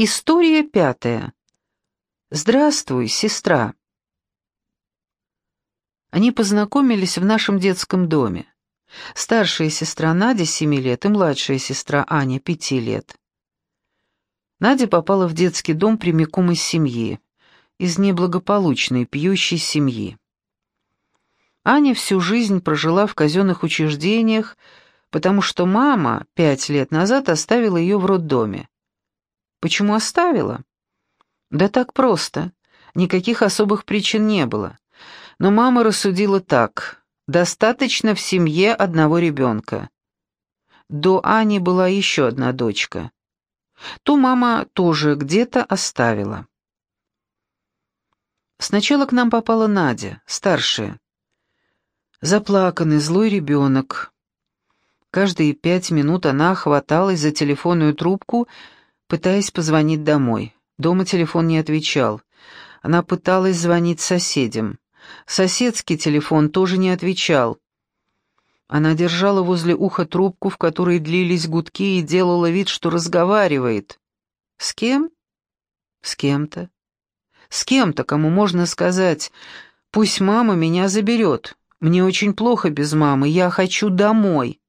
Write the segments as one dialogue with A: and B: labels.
A: История пятая. Здравствуй, сестра. Они познакомились в нашем детском доме. Старшая сестра Надя семи лет и младшая сестра Аня пяти лет. Надя попала в детский дом прямиком из семьи, из неблагополучной, пьющей семьи. Аня всю жизнь прожила в казенных учреждениях, потому что мама пять лет назад оставила ее в роддоме. Почему оставила? Да так просто. Никаких особых причин не было. Но мама рассудила так. Достаточно в семье одного ребенка. До Ани была еще одна дочка. Ту мама тоже где-то оставила. Сначала к нам попала Надя, старшая. Заплаканный, злой ребенок. Каждые пять минут она хваталась за телефонную трубку пытаясь позвонить домой. Дома телефон не отвечал. Она пыталась звонить соседям. Соседский телефон тоже не отвечал. Она держала возле уха трубку, в которой длились гудки, и делала вид, что разговаривает. С кем? С кем-то. С кем-то, кому можно сказать, «Пусть мама меня заберет. Мне очень плохо без мамы, я хочу домой».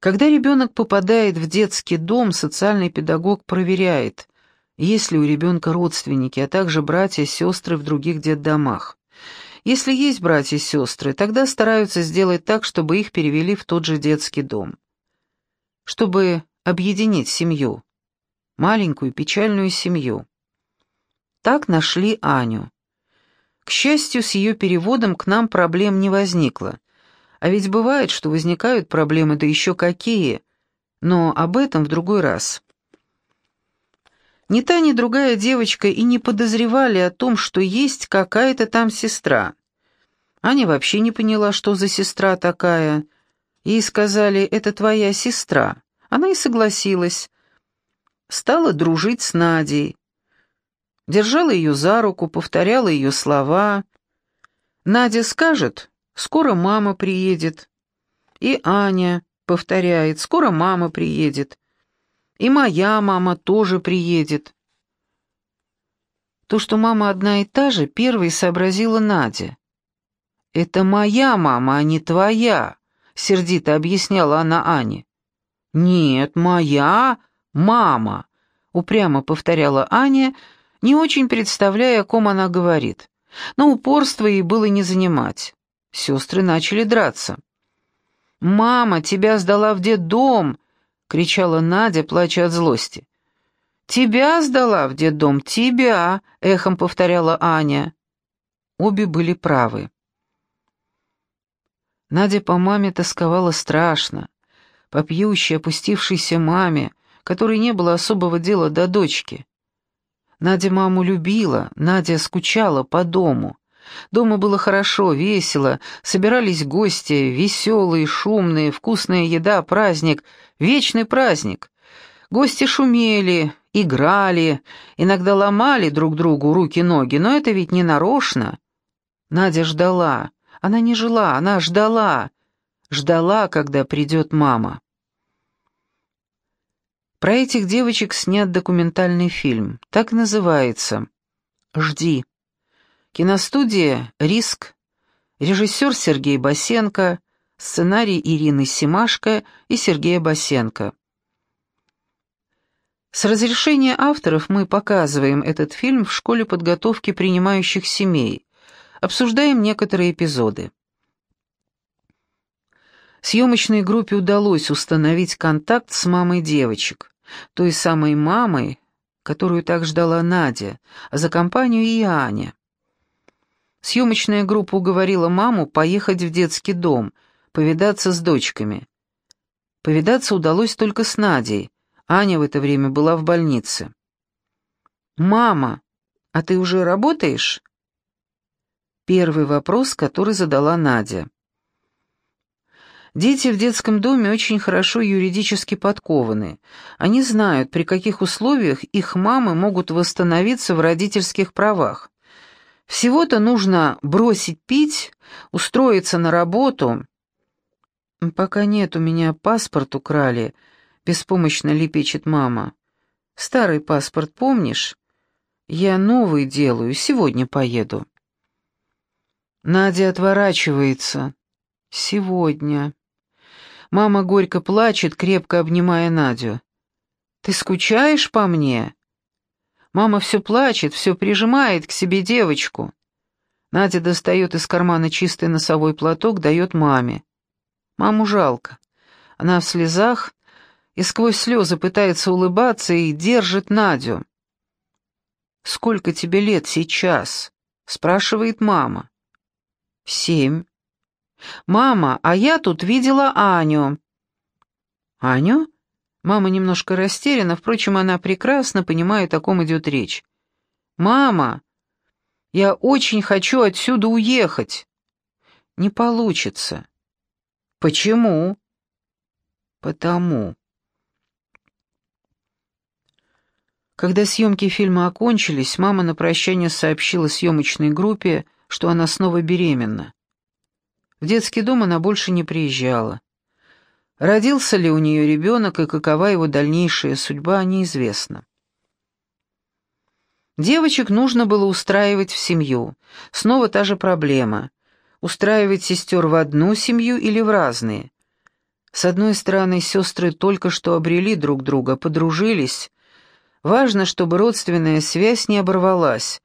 A: Когда ребенок попадает в детский дом, социальный педагог проверяет, есть ли у ребенка родственники, а также братья и сестры в других детдомах. Если есть братья и сестры, тогда стараются сделать так, чтобы их перевели в тот же детский дом. Чтобы объединить семью. Маленькую печальную семью. Так нашли Аню. К счастью, с ее переводом к нам проблем не возникло. А ведь бывает, что возникают проблемы, да еще какие. Но об этом в другой раз. Ни та, ни другая девочка и не подозревали о том, что есть какая-то там сестра. Аня вообще не поняла, что за сестра такая. Ей сказали, это твоя сестра. Она и согласилась. Стала дружить с Надей. Держала ее за руку, повторяла ее слова. Надя скажет, скоро мама приедет. И Аня повторяет, скоро мама приедет. И моя мама тоже приедет. То, что мама одна и та же, первой сообразила Надя. «Это моя мама, а не твоя», — сердито объясняла она Ане. «Нет, моя мама», — упрямо повторяла Аня, не очень представляя, о ком она говорит. Но упорство ей было не занимать. Сестры начали драться. «Мама, тебя сдала в детдом!» — кричала Надя, плача от злости. «Тебя сдала в детдом, тебя!» — эхом повторяла Аня. Обе были правы. Надя по маме тосковала страшно, по пьющей, опустившейся маме, которой не было особого дела до дочки. Надя маму любила, Надя скучала по дому. Дома было хорошо, весело, собирались гости, веселые, шумные, вкусная еда, праздник, вечный праздник. Гости шумели, играли, иногда ломали друг другу руки-ноги, но это ведь не нарочно. Надя ждала, она не жила, она ждала, ждала, когда придет мама. Про этих девочек снят документальный фильм, так называется «Жди». Киностудия «Риск», режиссер Сергей Басенко, сценарий Ирины Симашко и Сергея Басенко. С разрешения авторов мы показываем этот фильм в школе подготовки принимающих семей, обсуждаем некоторые эпизоды. Съемочной группе удалось установить контакт с мамой девочек, той самой мамой, которую так ждала Надя, а за компанию и Аня. Съемочная группа уговорила маму поехать в детский дом, повидаться с дочками. Повидаться удалось только с Надей. Аня в это время была в больнице. «Мама, а ты уже работаешь?» Первый вопрос, который задала Надя. Дети в детском доме очень хорошо юридически подкованы. Они знают, при каких условиях их мамы могут восстановиться в родительских правах. Всего-то нужно бросить пить, устроиться на работу. Пока нет, у меня паспорт украли. беспомощно лепечет мама. «Старый паспорт помнишь? Я новый делаю, сегодня поеду». Надя отворачивается. «Сегодня». Мама горько плачет, крепко обнимая Надю. «Ты скучаешь по мне?» Мама все плачет, все прижимает к себе девочку. Надя достает из кармана чистый носовой платок, дает маме. Маму жалко. Она в слезах и сквозь слезы пытается улыбаться и держит Надю. «Сколько тебе лет сейчас?» — спрашивает мама. «Семь». «Мама, а я тут видела Аню». «Аню?» Мама немножко растеряна, впрочем, она прекрасно понимает, о ком идет речь. «Мама, я очень хочу отсюда уехать». «Не получится». «Почему?» «Потому». Когда съемки фильма окончились, мама на прощание сообщила съемочной группе, что она снова беременна. В детский дом она больше не приезжала. Родился ли у нее ребенок и какова его дальнейшая судьба, неизвестно. Девочек нужно было устраивать в семью. Снова та же проблема. Устраивать сестер в одну семью или в разные. С одной стороны, сестры только что обрели друг друга, подружились. Важно, чтобы родственная связь не оборвалась.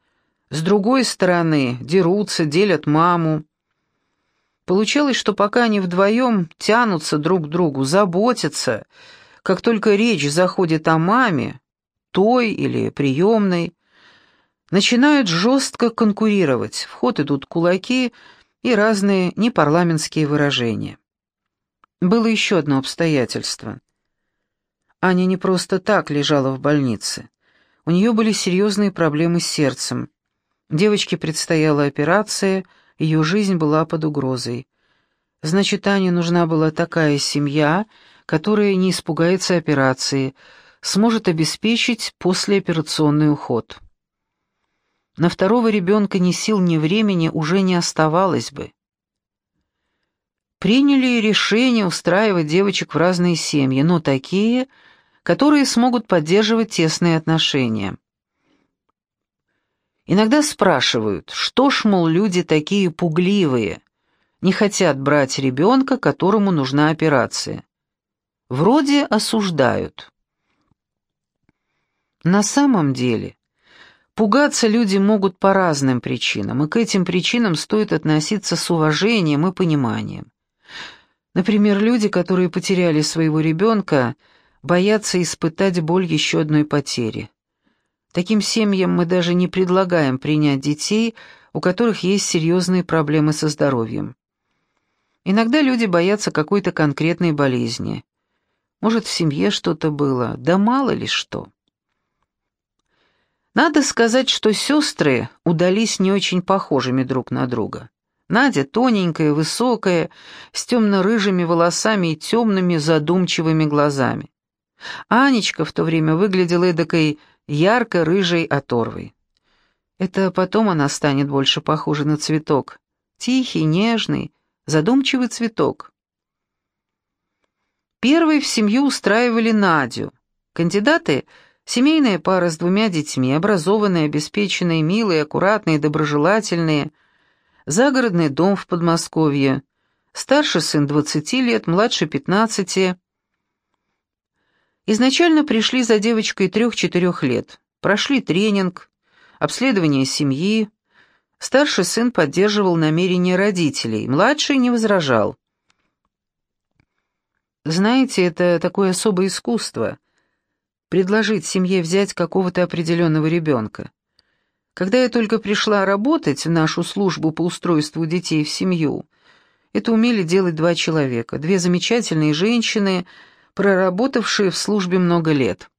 A: С другой стороны, дерутся, делят маму. Получалось, что пока они вдвоем тянутся друг к другу, заботятся, как только речь заходит о маме, той или приемной, начинают жестко конкурировать, в ход идут кулаки и разные непарламентские выражения. Было еще одно обстоятельство. Аня не просто так лежала в больнице. У нее были серьезные проблемы с сердцем. Девочке предстояла операция – ее жизнь была под угрозой. Значит, Ане нужна была такая семья, которая не испугается операции, сможет обеспечить послеоперационный уход. На второго ребенка ни сил, ни времени уже не оставалось бы. Приняли решение устраивать девочек в разные семьи, но такие, которые смогут поддерживать тесные отношения. Иногда спрашивают, что ж, мол, люди такие пугливые, не хотят брать ребенка, которому нужна операция. Вроде осуждают. На самом деле, пугаться люди могут по разным причинам, и к этим причинам стоит относиться с уважением и пониманием. Например, люди, которые потеряли своего ребенка, боятся испытать боль еще одной потери. Таким семьям мы даже не предлагаем принять детей, у которых есть серьезные проблемы со здоровьем. Иногда люди боятся какой-то конкретной болезни. Может, в семье что-то было, да мало ли что. Надо сказать, что сестры удались не очень похожими друг на друга. Надя тоненькая, высокая, с темно-рыжими волосами и темными задумчивыми глазами. Анечка в то время выглядела эдакой ярко-рыжей оторвой. Это потом она станет больше похожа на цветок. Тихий, нежный, задумчивый цветок. Первой в семью устраивали Надю. Кандидаты — семейная пара с двумя детьми, образованные, обеспеченные, милые, аккуратные, доброжелательные. Загородный дом в Подмосковье. Старший сын 20 лет, младший 15. Изначально пришли за девочкой трех-четырех лет, прошли тренинг, обследование семьи. Старший сын поддерживал намерения родителей, младший не возражал. Знаете, это такое особое искусство — предложить семье взять какого-то определенного ребенка. Когда я только пришла работать в нашу службу по устройству детей в семью, это умели делать два человека, две замечательные женщины — проработавшие в службе много лет.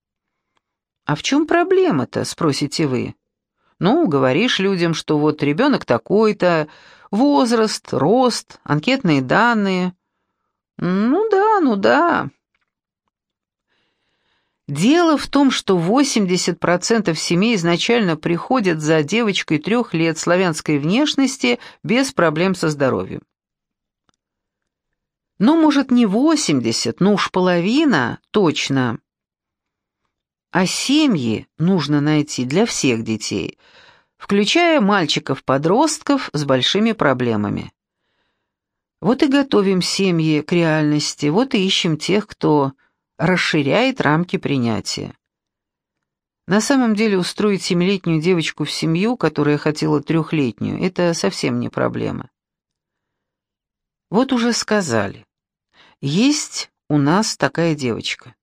A: «А в чем проблема-то?» — спросите вы. «Ну, говоришь людям, что вот ребенок такой-то, возраст, рост, анкетные данные». «Ну да, ну да». Дело в том, что 80% семей изначально приходят за девочкой трех лет славянской внешности без проблем со здоровьем. Ну, может, не 80, но уж половина точно. А семьи нужно найти для всех детей, включая мальчиков-подростков с большими проблемами. Вот и готовим семьи к реальности, вот и ищем тех, кто расширяет рамки принятия. На самом деле устроить семилетнюю девочку в семью, которая хотела трехлетнюю, это совсем не проблема. Вот уже сказали. Есть у нас такая девочка.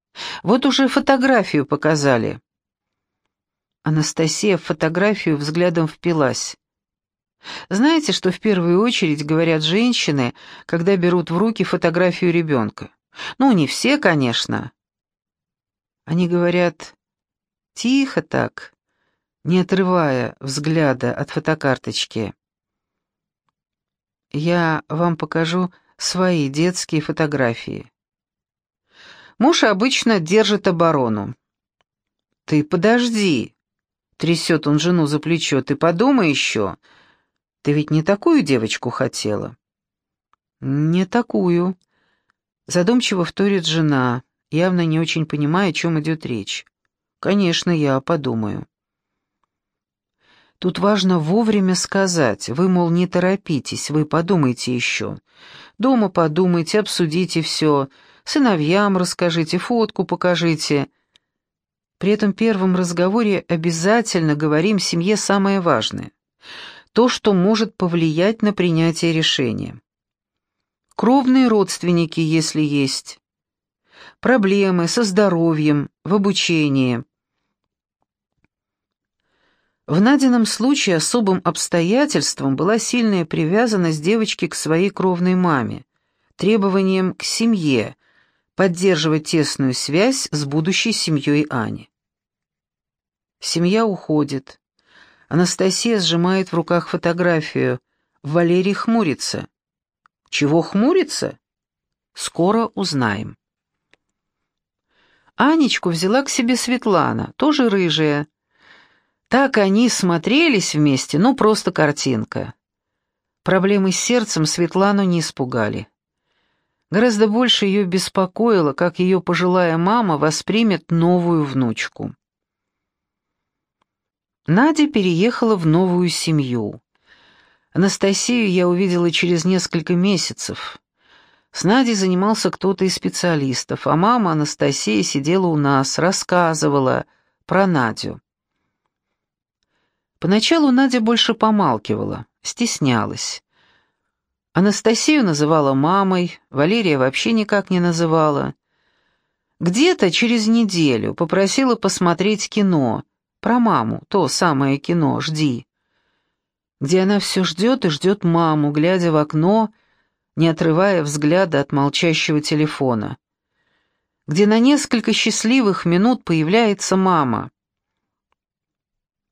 A: Вот уже фотографию показали. Анастасия в фотографию взглядом впилась. Знаете, что в первую очередь говорят женщины, когда берут в руки фотографию ребенка? Ну, не все, конечно. Они говорят тихо так, не отрывая взгляда от фотокарточки. Я вам покажу свои детские фотографии. Муж обычно держит оборону. «Ты подожди», — трясет он жену за плечо, — «ты подумай еще. Ты ведь не такую девочку хотела?» «Не такую», — задумчиво вторит жена, явно не очень понимая, о чем идет речь. «Конечно, я подумаю». Тут важно вовремя сказать, вы, мол, не торопитесь, вы подумайте еще. Дома подумайте, обсудите все, сыновьям расскажите, фотку покажите. При этом первом разговоре обязательно говорим семье самое важное. То, что может повлиять на принятие решения. Кровные родственники, если есть. Проблемы со здоровьем, в обучении – в Надином случае особым обстоятельством была сильная привязанность девочки к своей кровной маме, требованием к семье, поддерживать тесную связь с будущей семьей Ани. Семья уходит. Анастасия сжимает в руках фотографию. Валерий хмурится. Чего хмурится? Скоро узнаем. Анечку взяла к себе Светлана, тоже рыжая, так они смотрелись вместе, ну просто картинка. Проблемы с сердцем Светлану не испугали. Гораздо больше ее беспокоило, как ее пожилая мама воспримет новую внучку. Надя переехала в новую семью. Анастасию я увидела через несколько месяцев. С Надей занимался кто-то из специалистов, а мама Анастасия сидела у нас, рассказывала про Надю. Поначалу Надя больше помалкивала, стеснялась. Анастасию называла мамой, Валерия вообще никак не называла. Где-то через неделю попросила посмотреть кино, про маму, то самое кино «Жди», где она все ждет и ждет маму, глядя в окно, не отрывая взгляда от молчащего телефона, где на несколько счастливых минут появляется мама.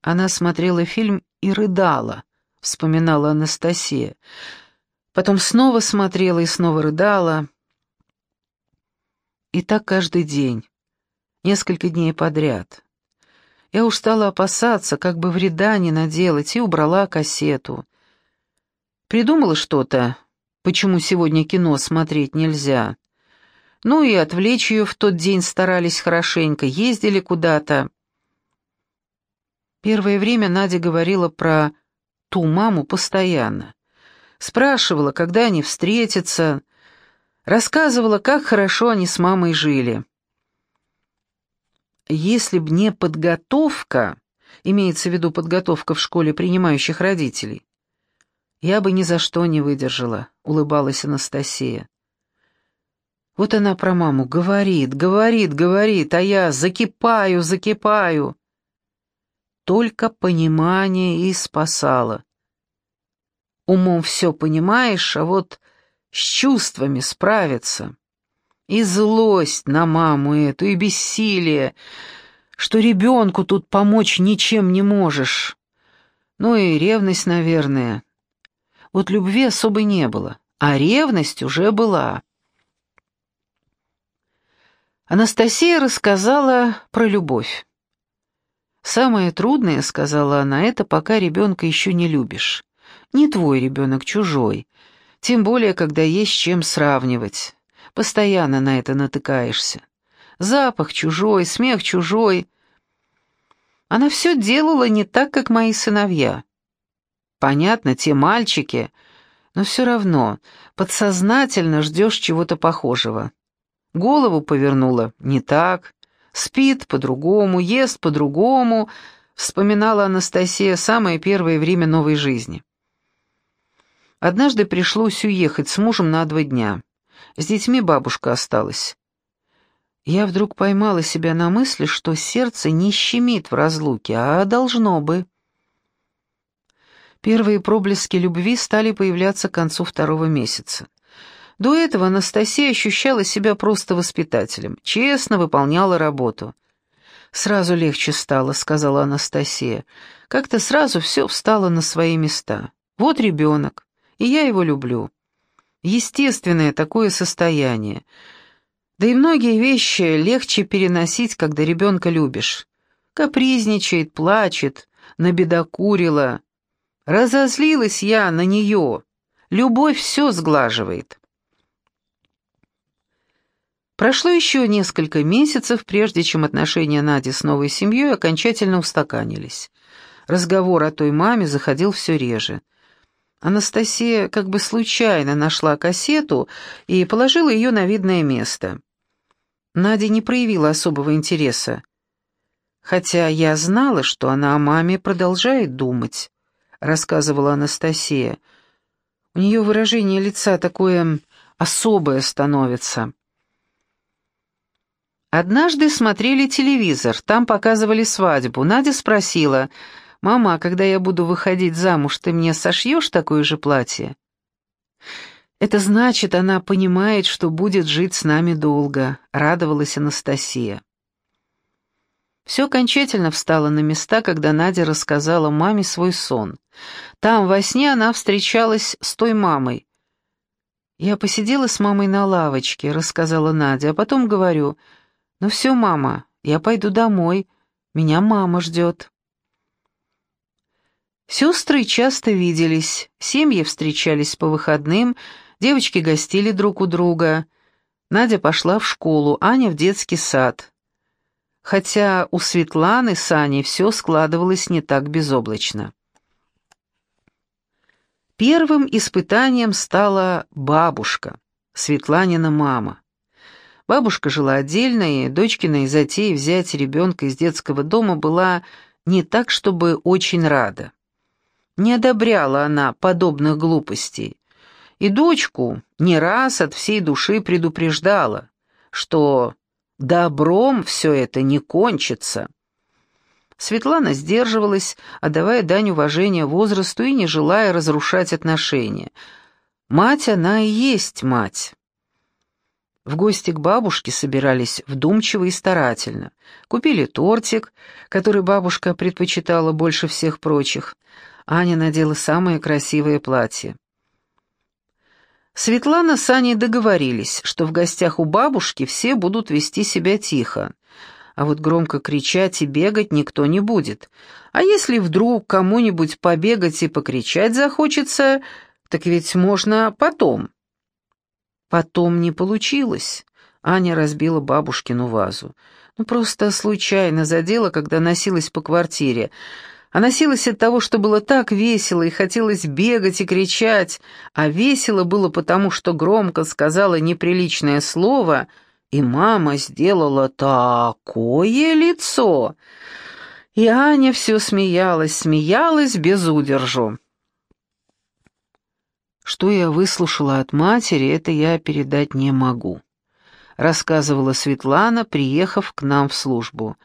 A: Она смотрела фильм и рыдала, вспоминала Анастасия. Потом снова смотрела и снова рыдала. И так каждый день, несколько дней подряд. Я уж стала опасаться, как бы вреда не наделать, и убрала кассету. Придумала что-то, почему сегодня кино смотреть нельзя. Ну и отвлечь ее в тот день старались хорошенько, ездили куда-то. Первое время Надя говорила про ту маму постоянно. Спрашивала, когда они встретятся, рассказывала, как хорошо они с мамой жили. Если б не подготовка, имеется в виду подготовка в школе принимающих родителей, я бы ни за что не выдержала, улыбалась Анастасия. Вот она про маму говорит, говорит, говорит, а я закипаю, закипаю только понимание и спасало. Умом все понимаешь, а вот с чувствами справиться. И злость на маму эту, и бессилие, что ребенку тут помочь ничем не можешь. Ну и ревность, наверное. Вот любви особой не было, а ревность уже была. Анастасия рассказала про любовь. «Самое трудное, — сказала она, — это пока ребенка еще не любишь. Не твой ребенок, чужой. Тем более, когда есть чем сравнивать. Постоянно на это натыкаешься. Запах чужой, смех чужой. Она все делала не так, как мои сыновья. Понятно, те мальчики, но все равно подсознательно ждешь чего-то похожего. Голову повернула не так, спит по-другому, ест по-другому, вспоминала Анастасия самое первое время новой жизни. Однажды пришлось уехать с мужем на два дня. С детьми бабушка осталась. Я вдруг поймала себя на мысли, что сердце не щемит в разлуке, а должно бы. Первые проблески любви стали появляться к концу второго месяца. До этого Анастасия ощущала себя просто воспитателем, честно выполняла работу. «Сразу легче стало», — сказала Анастасия. «Как-то сразу все встало на свои места. Вот ребенок, и я его люблю. Естественное такое состояние. Да и многие вещи легче переносить, когда ребенка любишь. Капризничает, плачет, набедокурила, Разозлилась я на нее. Любовь все сглаживает. Прошло еще несколько месяцев, прежде чем отношения Нади с новой семьей окончательно устаканились. Разговор о той маме заходил все реже. Анастасия как бы случайно нашла кассету и положила ее на видное место. Надя не проявила особого интереса, хотя я знала, что она о маме продолжает думать. — рассказывала Анастасия. «У нее выражение лица такое особое становится». Однажды смотрели телевизор, там показывали свадьбу. Надя спросила, «Мама, а когда я буду выходить замуж, ты мне сошьешь такое же платье?» «Это значит, она понимает, что будет жить с нами долго», — радовалась Анастасия. Все окончательно встало на места, когда Надя рассказала маме свой сон. Там, во сне, она встречалась с той мамой. «Я посидела с мамой на лавочке», — рассказала Надя, а потом говорю, «Ну все, мама, я пойду домой, меня мама ждет». Сестры часто виделись, семьи встречались по выходным, девочки гостили друг у друга. Надя пошла в школу, Аня в детский сад хотя у Светланы с Аней все складывалось не так безоблачно. Первым испытанием стала бабушка, Светланина мама. Бабушка жила отдельно, и дочкиной затеей взять ребенка из детского дома была не так, чтобы очень рада. Не одобряла она подобных глупостей, и дочку не раз от всей души предупреждала, что Добром все это не кончится. Светлана сдерживалась, отдавая дань уважения возрасту и не желая разрушать отношения. Мать она и есть мать. В гости к бабушке собирались вдумчиво и старательно. Купили тортик, который бабушка предпочитала больше всех прочих. Аня надела самое красивое платье. Светлана с Аней договорились, что в гостях у бабушки все будут вести себя тихо, а вот громко кричать и бегать никто не будет. А если вдруг кому-нибудь побегать и покричать захочется, так ведь можно потом. Потом не получилось. Аня разбила бабушкину вазу. Ну, просто случайно задела, когда носилась по квартире. А носилась от того, что было так весело, и хотелось бегать и кричать, а весело было потому, что громко сказала неприличное слово, и мама сделала такое лицо. И Аня все смеялась, смеялась без удержу. Что я выслушала от матери, это я передать не могу, рассказывала Светлана, приехав к нам в службу.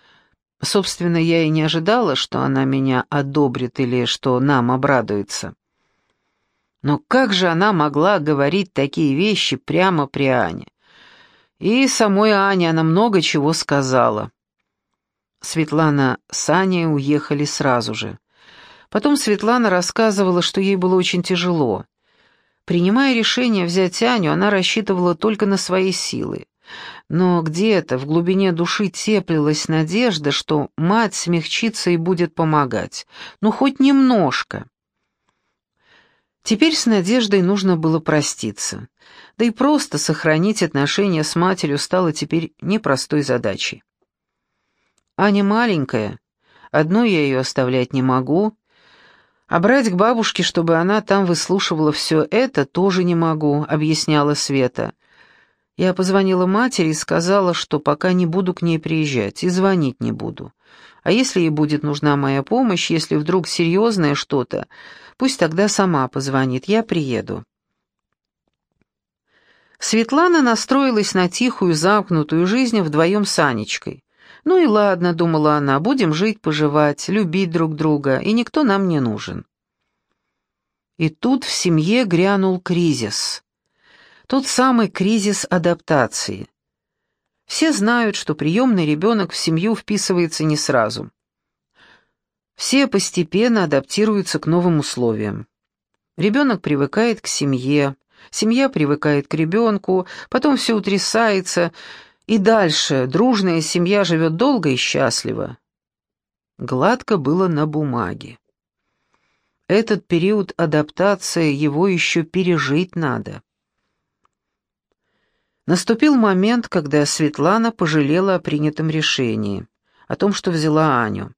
A: Собственно, я и не ожидала, что она меня одобрит или что нам обрадуется. Но как же она могла говорить такие вещи прямо при Ане? И самой Ане она много чего сказала. Светлана с Аней уехали сразу же. Потом Светлана рассказывала, что ей было очень тяжело. Принимая решение взять Аню, она рассчитывала только на свои силы. Но где-то в глубине души теплилась надежда, что мать смягчится и будет помогать. Ну, хоть немножко. Теперь с Надеждой нужно было проститься. Да и просто сохранить отношения с матерью стало теперь непростой задачей. Аня маленькая, одну я ее оставлять не могу, а брать к бабушке, чтобы она там выслушивала все это, тоже не могу, объясняла Света. Я позвонила матери и сказала, что пока не буду к ней приезжать, и звонить не буду. А если ей будет нужна моя помощь, если вдруг серьезное что-то, пусть тогда сама позвонит, я приеду. Светлана настроилась на тихую, замкнутую жизнь вдвоем с Анечкой. «Ну и ладно», — думала она, — «будем жить-поживать, любить друг друга, и никто нам не нужен». И тут в семье грянул кризис. Тот самый кризис адаптации. Все знают, что приемный ребенок в семью вписывается не сразу. Все постепенно адаптируются к новым условиям. Ребенок привыкает к семье, семья привыкает к ребенку, потом все утрясается, и дальше дружная семья живет долго и счастливо. Гладко было на бумаге. Этот период адаптации его еще пережить надо. Наступил момент, когда Светлана пожалела о принятом решении, о том, что взяла Аню.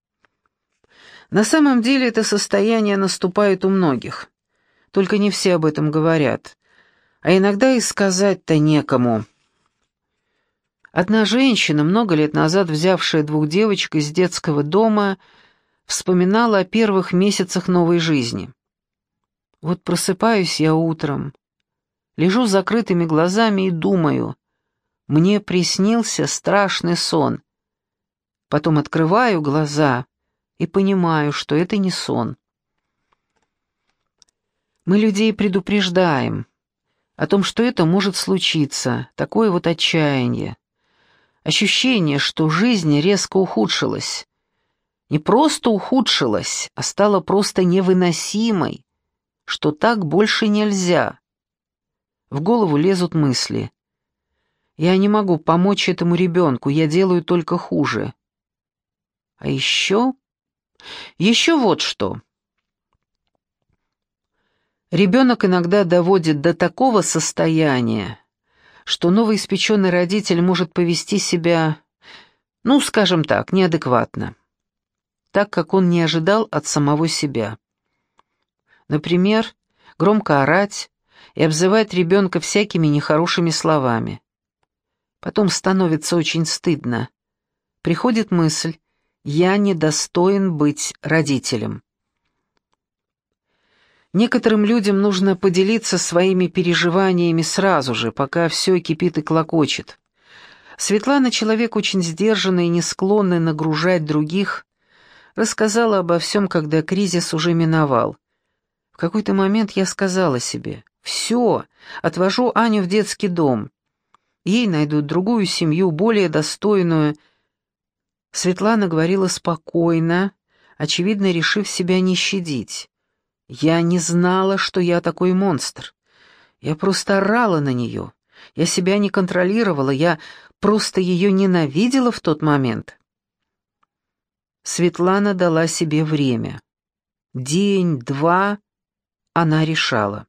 A: На самом деле это состояние наступает у многих, только не все об этом говорят, а иногда и сказать-то некому. Одна женщина, много лет назад взявшая двух девочек из детского дома, вспоминала о первых месяцах новой жизни. Вот просыпаюсь я утром, Лежу с закрытыми глазами и думаю. Мне приснился страшный сон. Потом открываю глаза и понимаю, что это не сон. Мы людей предупреждаем о том, что это может случиться, такое вот отчаяние. Ощущение, что жизнь резко ухудшилась. Не просто ухудшилась, а стала просто невыносимой, что так больше нельзя. В голову лезут мысли. Я не могу помочь этому ребенку, я делаю только хуже. А еще... Еще вот что. Ребенок иногда доводит до такого состояния, что новоиспеченный родитель может повести себя, ну, скажем так, неадекватно, так как он не ожидал от самого себя. Например, громко орать, и обзывать ребенка всякими нехорошими словами. Потом становится очень стыдно. Приходит мысль «я недостоин быть родителем». Некоторым людям нужно поделиться своими переживаниями сразу же, пока все кипит и клокочет. Светлана, человек очень сдержанный и не склонный нагружать других, рассказала обо всем, когда кризис уже миновал. В какой-то момент я сказала себе, все, отвожу Аню в детский дом. Ей найдут другую семью, более достойную. Светлана говорила спокойно, очевидно, решив себя не щадить. Я не знала, что я такой монстр. Я просто орала на нее. Я себя не контролировала, я просто ее ненавидела в тот момент. Светлана дала себе время. День, два она решала.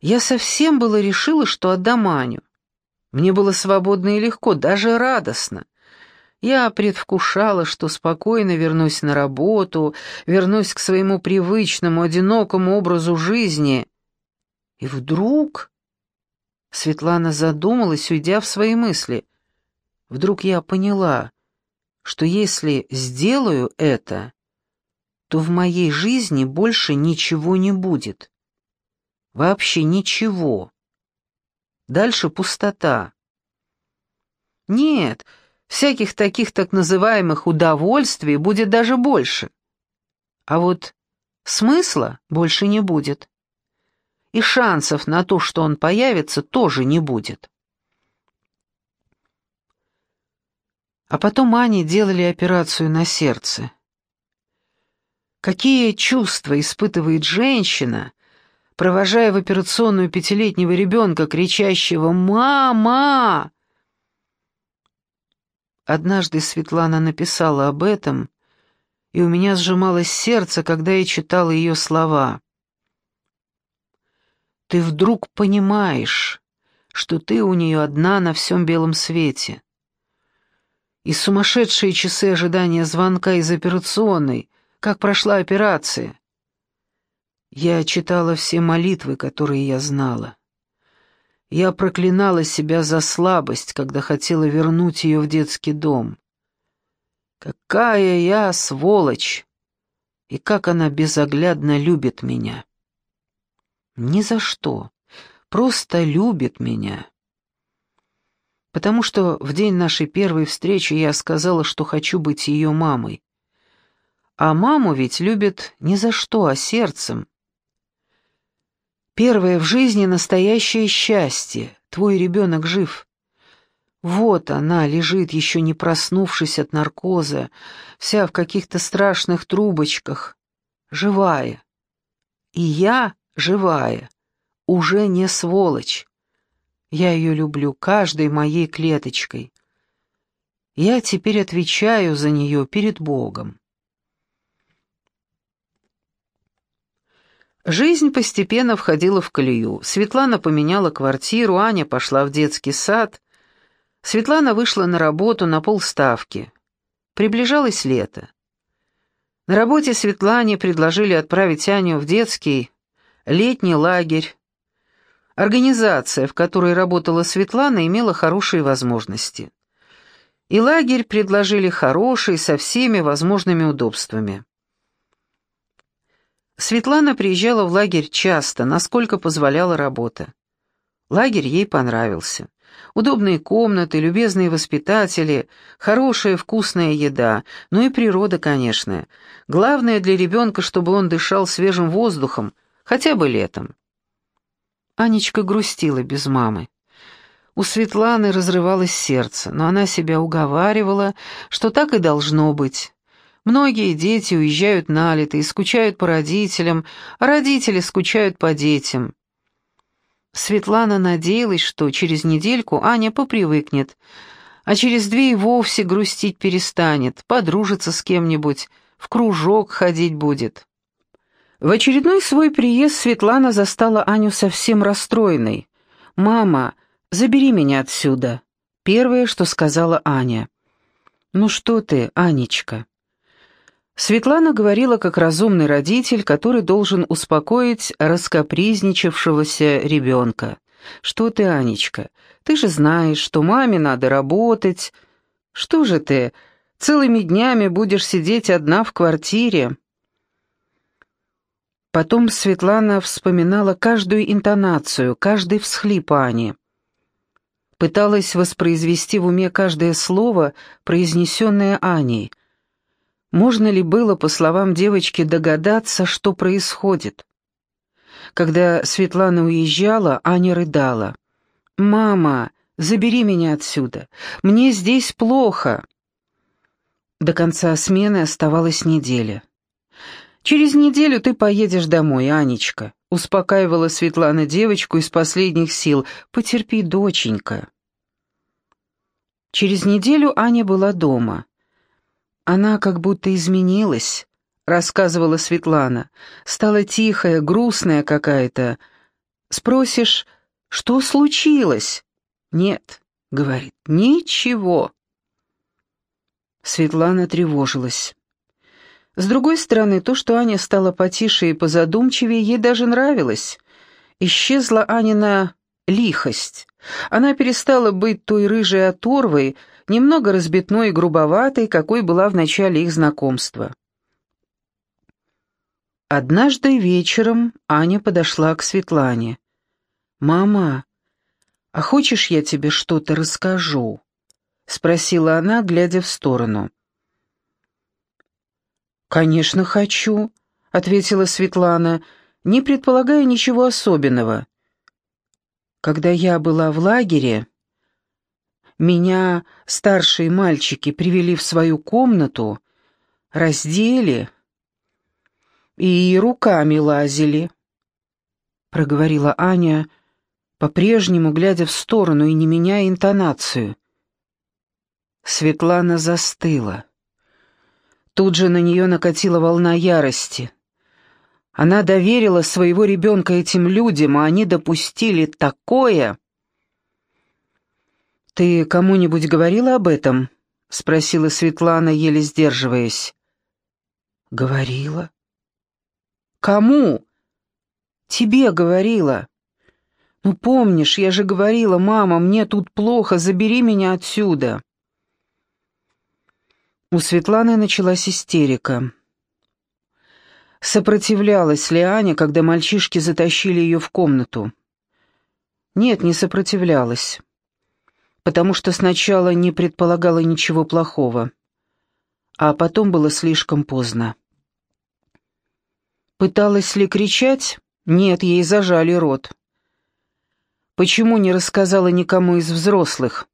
A: Я совсем было решила, что отдам Аню. Мне было свободно и легко, даже радостно. Я предвкушала, что спокойно вернусь на работу, вернусь к своему привычному, одинокому образу жизни. И вдруг... Светлана задумалась, уйдя в свои мысли. Вдруг я поняла, что если сделаю это, то в моей жизни больше ничего не будет. Вообще ничего. Дальше пустота. Нет, всяких таких так называемых удовольствий будет даже больше. А вот смысла больше не будет. И шансов на то, что он появится, тоже не будет. А потом Ане делали операцию на сердце. Какие чувства испытывает женщина, провожая в операционную пятилетнего ребенка, кричащего «Мама!». Однажды Светлана написала об этом, и у меня сжималось сердце, когда я читала ее слова. ты вдруг понимаешь, что ты у нее одна на всем белом свете. И сумасшедшие часы ожидания звонка из операционной, как прошла операция. Я читала все молитвы, которые я знала. Я проклинала себя за слабость, когда хотела вернуть ее в детский дом. Какая я сволочь! И как она безоглядно любит меня. Ни за что. Просто любит меня. Потому что в день нашей первой встречи я сказала, что хочу быть ее мамой. А маму ведь любят не за что, а сердцем. Первое в жизни настоящее счастье. Твой ребенок жив. Вот она лежит, еще не проснувшись от наркоза, вся в каких-то страшных трубочках, живая. И я живая, уже не сволочь. Я ее люблю каждой моей клеточкой. Я теперь отвечаю за нее перед Богом. Жизнь постепенно входила в колею. Светлана поменяла квартиру, Аня пошла в детский сад. Светлана вышла на работу на полставки. Приближалось лето. На работе Светлане предложили отправить Аню в детский летний лагерь. Организация, в которой работала Светлана, имела хорошие возможности. И лагерь предложили хороший, со всеми возможными удобствами. Светлана приезжала в лагерь часто, насколько позволяла работа. Лагерь ей понравился. Удобные комнаты, любезные воспитатели, хорошая вкусная еда, ну и природа, конечно. Главное для ребенка, чтобы он дышал свежим воздухом, хотя бы летом. Анечка грустила без мамы. У Светланы разрывалось сердце, но она себя уговаривала, что так и должно быть. Многие дети уезжают на лето и скучают по родителям, а родители скучают по детям. Светлана надеялась, что через недельку Аня попривыкнет, а через две и вовсе грустить перестанет, подружится с кем-нибудь, в кружок ходить будет. В очередной свой приезд Светлана застала Аню совсем расстроенной. «Мама, забери меня отсюда», — первое, что сказала Аня. «Ну что ты, Анечка?» Светлана говорила как разумный родитель, который должен успокоить раскопризничавшегося ребенка. «Что ты, Анечка, ты же знаешь, что маме надо работать. Что же ты, целыми днями будешь сидеть одна в квартире?» Потом Светлана вспоминала каждую интонацию, каждый всхлип Ани. Пыталась воспроизвести в уме каждое слово, произнесенное Аней — можно ли было, по словам девочки, догадаться, что происходит? Когда Светлана уезжала, Аня рыдала. «Мама, забери меня отсюда. Мне здесь плохо». До конца смены оставалась неделя. «Через неделю ты поедешь домой, Анечка», — успокаивала Светлана девочку из последних сил. «Потерпи, доченька». Через неделю Аня была дома. Она как будто изменилась, рассказывала Светлана. Стала тихая, грустная какая-то. Спросишь, что случилось? Нет, говорит, ничего. Светлана тревожилась. С другой стороны, то, что Аня стала потише и позадумчивее, ей даже нравилось. Исчезла Анина лихость. Она перестала быть той рыжей оторвой, немного разбитной и грубоватой, какой была в начале их знакомства. Однажды вечером Аня подошла к Светлане. «Мама, а хочешь, я тебе что-то расскажу?» — спросила она, глядя в сторону. «Конечно, хочу», — ответила Светлана, не предполагая ничего особенного. «Когда я была в лагере...» Меня старшие мальчики привели в свою комнату, раздели и руками лазили, — проговорила Аня, по-прежнему глядя в сторону и не меняя интонацию. Светлана застыла. Тут же на нее накатила волна ярости. Она доверила своего ребенка этим людям, а они допустили такое. «Ты кому-нибудь говорила об этом?» — спросила Светлана, еле сдерживаясь. «Говорила». «Кому?» «Тебе говорила». «Ну, помнишь, я же говорила, мама, мне тут плохо, забери меня отсюда». У Светланы началась истерика. Сопротивлялась ли Аня, когда мальчишки затащили ее в комнату? Нет, не сопротивлялась, потому что сначала не предполагала ничего плохого, а потом было слишком поздно. Пыталась ли кричать? Нет, ей зажали рот. Почему не рассказала никому из взрослых?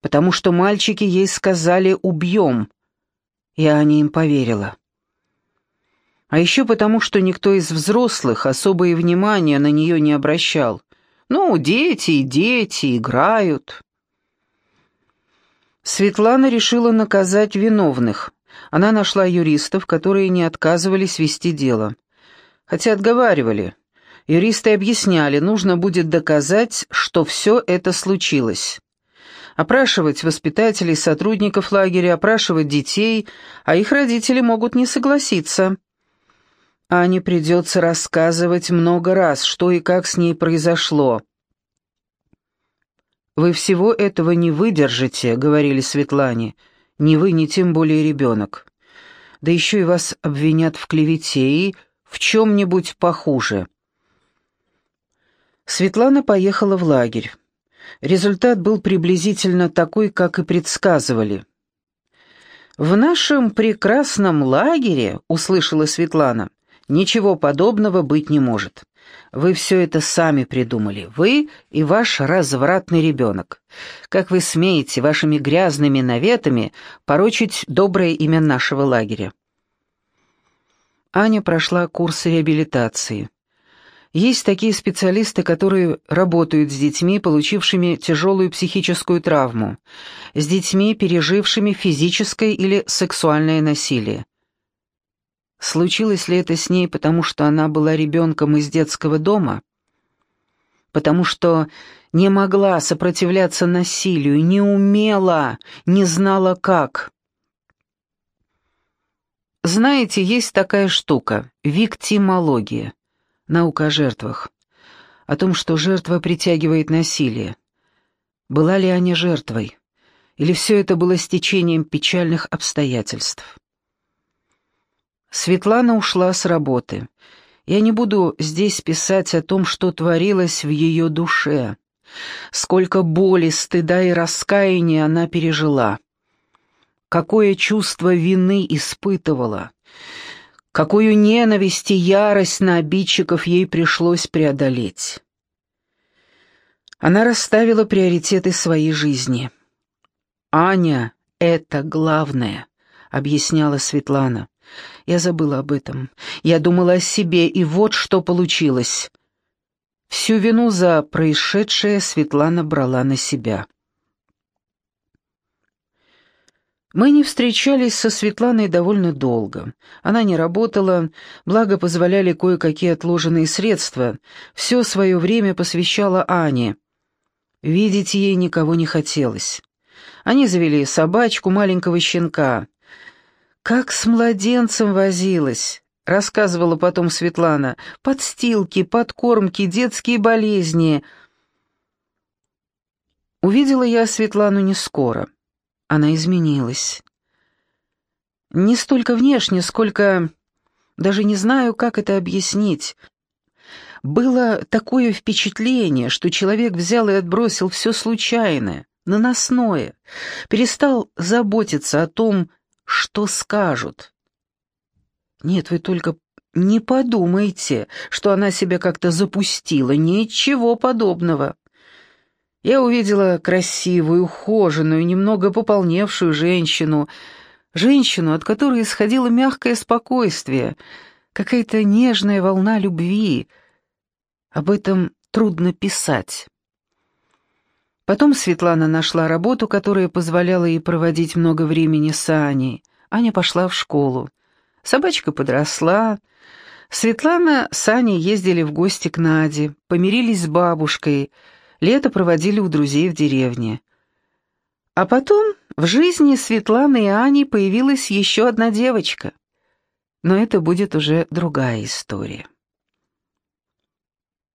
A: Потому что мальчики ей сказали «убьем», и Аня им поверила. А еще потому, что никто из взрослых особое внимание на нее не обращал. Ну, дети и дети играют. Светлана решила наказать виновных. Она нашла юристов, которые не отказывались вести дело. Хотя отговаривали. Юристы объясняли, нужно будет доказать, что все это случилось. Опрашивать воспитателей, сотрудников лагеря, опрашивать детей, а их родители могут не согласиться. Ане придется рассказывать много раз, что и как с ней произошло. «Вы всего этого не выдержите», — говорили Светлане. «Ни вы, ни тем более ребенок. Да еще и вас обвинят в клевете и в чем-нибудь похуже». Светлана поехала в лагерь. Результат был приблизительно такой, как и предсказывали. «В нашем прекрасном лагере», — услышала Светлана, Ничего подобного быть не может. Вы все это сами придумали, вы и ваш развратный ребенок. Как вы смеете вашими грязными наветами порочить доброе имя нашего лагеря?» Аня прошла курс реабилитации. Есть такие специалисты, которые работают с детьми, получившими тяжелую психическую травму, с детьми, пережившими физическое или сексуальное насилие. Случилось ли это с ней, потому что она была ребенком из детского дома? Потому что не могла сопротивляться насилию, не умела, не знала как. Знаете, есть такая штука — виктимология, наука о жертвах, о том, что жертва притягивает насилие. Была ли Аня жертвой? Или все это было стечением печальных обстоятельств? Светлана ушла с работы. Я не буду здесь писать о том, что творилось в ее душе. Сколько боли, стыда и раскаяния она пережила. Какое чувство вины испытывала. Какую ненависть и ярость на обидчиков ей пришлось преодолеть. Она расставила приоритеты своей жизни. «Аня — это главное», — объясняла Светлана. Я забыла об этом. Я думала о себе, и вот что получилось. Всю вину за происшедшее Светлана брала на себя. Мы не встречались со Светланой довольно долго. Она не работала, благо позволяли кое-какие отложенные средства. Все свое время посвящала Ане. Видеть ей никого не хотелось. Они завели собачку, маленького щенка. «Как с младенцем возилась!» — рассказывала потом Светлана. «Подстилки, подкормки, детские болезни». Увидела я Светлану не скоро. Она изменилась. Не столько внешне, сколько... Даже не знаю, как это объяснить. Было такое впечатление, что человек взял и отбросил все случайное, наносное, перестал заботиться о том, что скажут? Нет, вы только не подумайте, что она себя как-то запустила. Ничего подобного. Я увидела красивую, ухоженную, немного пополневшую женщину, женщину, от которой исходило мягкое спокойствие, какая-то нежная волна любви. Об этом трудно писать. Потом Светлана нашла работу, которая позволяла ей проводить много времени с Аней. Аня пошла в школу. Собачка подросла, Светлана с Аней ездили в гости к Наде, помирились с бабушкой, лето проводили у друзей в деревне. А потом в жизни Светланы и Ани появилась еще одна девочка. Но это будет уже другая история.